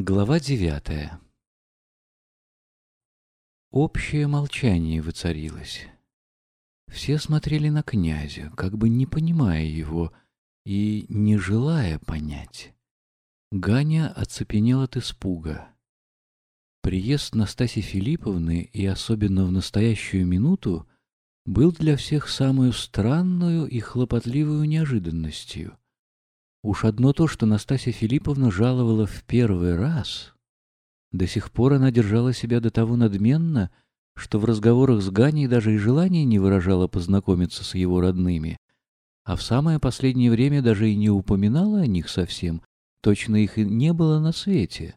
Глава девятая Общее молчание воцарилось. Все смотрели на князя, как бы не понимая его и не желая понять. Ганя оцепенел от испуга. Приезд Настасьи Филипповны, и особенно в настоящую минуту, был для всех самую странную и хлопотливую неожиданностью. Уж одно то, что Настасья Филипповна жаловала в первый раз, до сих пор она держала себя до того надменно, что в разговорах с Ганей даже и желания не выражала познакомиться с его родными, а в самое последнее время даже и не упоминала о них совсем, точно их и не было на свете.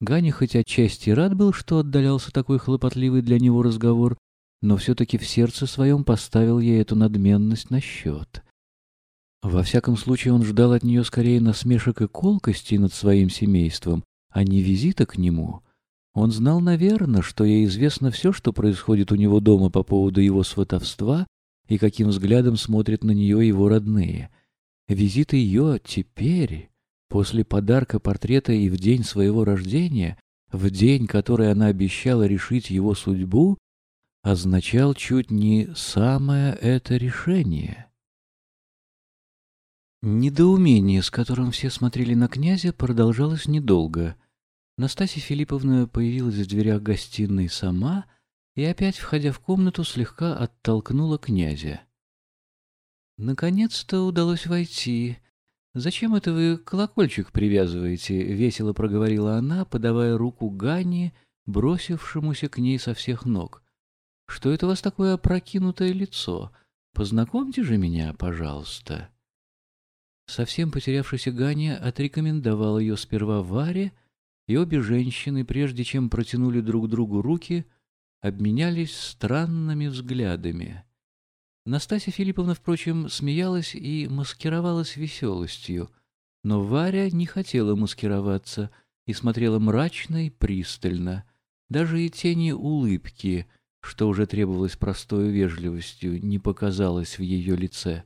Ганя хоть отчасти рад был, что отдалялся такой хлопотливый для него разговор, но все-таки в сердце своем поставил ей эту надменность на счет. Во всяком случае, он ждал от нее скорее насмешек и колкости над своим семейством, а не визита к нему. Он знал, наверное, что ей известно все, что происходит у него дома по поводу его сватовства и каким взглядом смотрят на нее его родные. Визит ее теперь, после подарка портрета и в день своего рождения, в день, который она обещала решить его судьбу, означал чуть не самое это решение. Недоумение, с которым все смотрели на князя, продолжалось недолго. Настасья Филипповна появилась в дверях гостиной сама и, опять входя в комнату, слегка оттолкнула князя. «Наконец-то удалось войти. Зачем это вы колокольчик привязываете?» — весело проговорила она, подавая руку Гане, бросившемуся к ней со всех ног. «Что это у вас такое опрокинутое лицо? Познакомьте же меня, пожалуйста». Совсем потерявшийся Ганя отрекомендовал ее сперва Варе, и обе женщины, прежде чем протянули друг другу руки, обменялись странными взглядами. Настасья Филипповна, впрочем, смеялась и маскировалась веселостью, но Варя не хотела маскироваться и смотрела мрачно и пристально. Даже и тени улыбки, что уже требовалось простой вежливостью, не показалось в ее лице.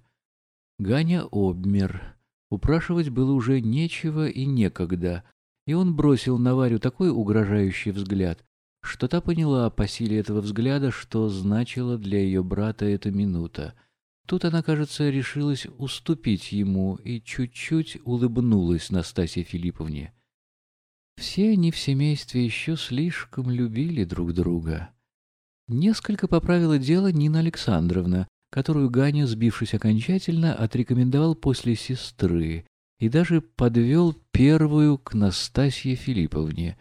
Ганя обмер. Упрашивать было уже нечего и некогда, и он бросил на Варю такой угрожающий взгляд, что та поняла по силе этого взгляда, что значила для ее брата эта минута. Тут она, кажется, решилась уступить ему и чуть-чуть улыбнулась Настасье Филипповне. Все они в семействе еще слишком любили друг друга. Несколько поправила дело Нина Александровна, которую Ганя, сбившись окончательно, отрекомендовал после сестры и даже подвел первую к Настасье Филипповне.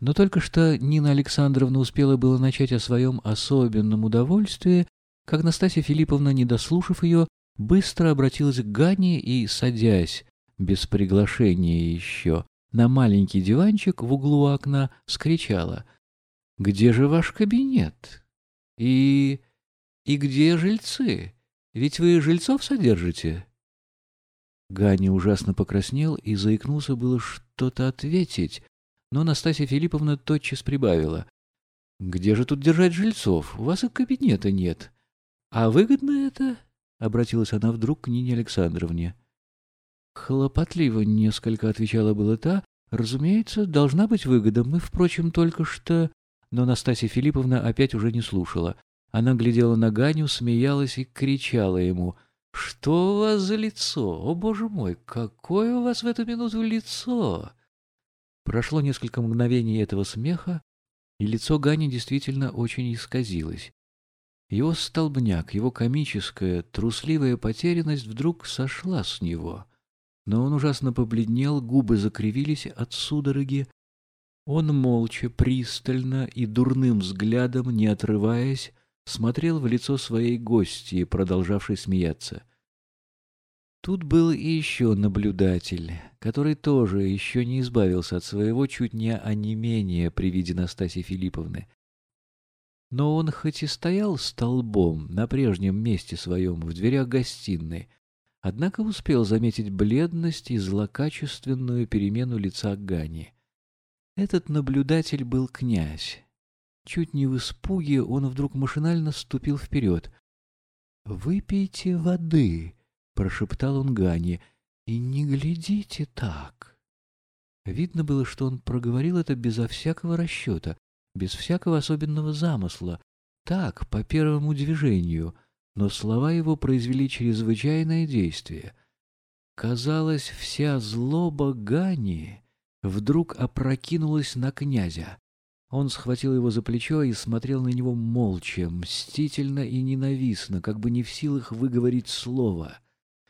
Но только что Нина Александровна успела было начать о своем особенном удовольствии, как Настасья Филипповна, не дослушав ее, быстро обратилась к Гане и, садясь, без приглашения еще, на маленький диванчик в углу окна, вскричала «Где же ваш кабинет?» И «И где жильцы? Ведь вы жильцов содержите?» Ганя ужасно покраснел и заикнулся было что-то ответить, но Настасья Филипповна тотчас прибавила. «Где же тут держать жильцов? У вас и кабинета нет. А выгодно это?» — обратилась она вдруг к Нине Александровне. Хлопотливо несколько отвечала была та. «Разумеется, должна быть выгода. Мы, впрочем, только что...» Но Настасья Филипповна опять уже не слушала. Она глядела на Ганю, смеялась и кричала ему. «Что у вас за лицо? О, боже мой, какое у вас в эту минуту лицо!» Прошло несколько мгновений этого смеха, и лицо Гани действительно очень исказилось. Его столбняк, его комическая, трусливая потерянность вдруг сошла с него. Но он ужасно побледнел, губы закривились от судороги. Он молча, пристально и дурным взглядом, не отрываясь, смотрел в лицо своей гости, продолжавшей смеяться. Тут был и еще наблюдатель, который тоже еще не избавился от своего чуть не онемения при виде Настасьи Филипповны. Но он хоть и стоял столбом на прежнем месте своем в дверях гостиной, однако успел заметить бледность и злокачественную перемену лица Гани. Этот наблюдатель был князь, Чуть не в испуге, он вдруг машинально ступил вперед. «Выпейте воды», — прошептал он Гане, — «и не глядите так». Видно было, что он проговорил это безо всякого расчета, без всякого особенного замысла, так, по первому движению, но слова его произвели чрезвычайное действие. Казалось, вся злоба Гани вдруг опрокинулась на князя. Он схватил его за плечо и смотрел на него молча, мстительно и ненавистно, как бы не в силах выговорить слово —